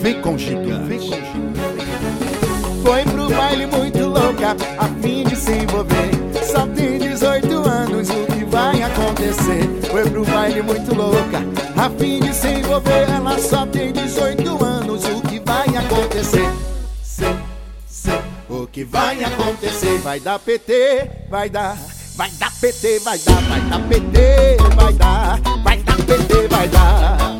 Vem com gigante. Foi pro baile muito louca, a fim de se envolver. Só tem 18 anos, o que vai acontecer? Foi pro baile muito louca, a fim de se envolver. Ela só tem 18 anos, o que vai acontecer? Sei, sei, o que vai acontecer? Vai dar PT, vai dar. Vai dar PT, vai dar, vai dar PT, vai dar, vai dar PT, vai dar.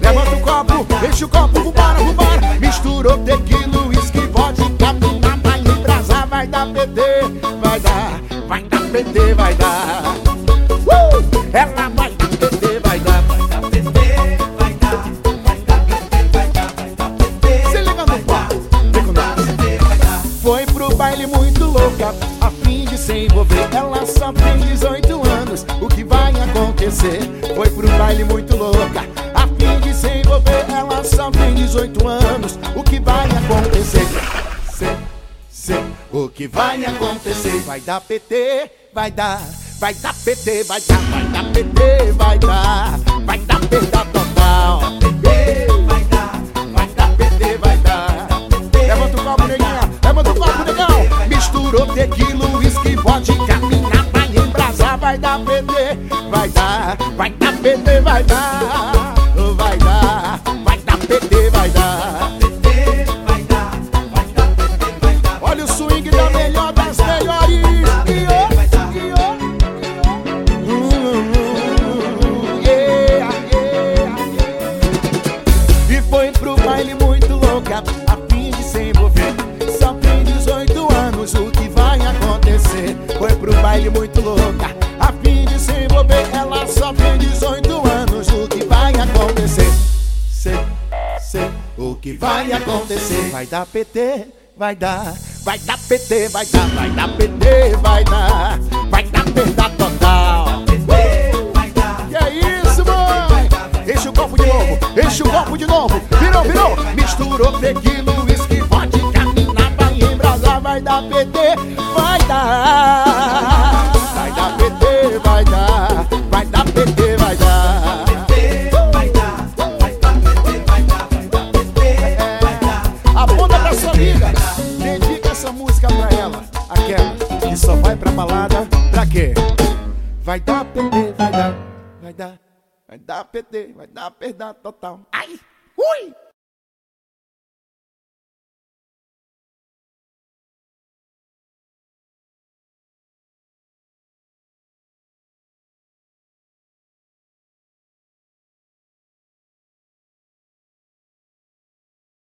Levanta o copo, enche o copo, vambora, vambora. Misturou tequila, uísque, vodka, vai embrasar, vai dar PT, vai dar, vai dar PT, vai dar. Baile muito louca, a fim de se envolver. Ela só tem 18 anos, o que vai acontecer? Foi pro baile muito louca, a fim de se envolver. Ela só tem 18 anos, o que vai acontecer? Sei, sei, o que vai acontecer? Vai dar PT, vai dar, vai dar PT, vai dar, vai dar PT, vai dar, vai dar PT, vai dar, vai dar PT, vai dar, vai dar, vai dar PT, vai dar. Olha o swing da melhor das melhores. Yeah, yeah, yeah. E foi pro baile muito louca, a fim de se envolver. Só tem 18 anos, o que vai acontecer? Foi pro baile muito louca, só tem 18 anos, o que vai acontecer? Sei, sei, o que vai acontecer? Vai dar PT, vai dar, vai dar PT, vai dar, vai dar PT, vai dar, vai dar perda total. Que é isso, mãe? Enche o copo de novo, enche o copo de novo. Virou, virou. Misturou tequila, uísque, vodka, mina, vai embrasar, vai dar PT, vai dar. Pra balada, pra quê? Vai dar PT, vai dar, vai dar, vai dar PT, vai dar perda total. Ai, ui!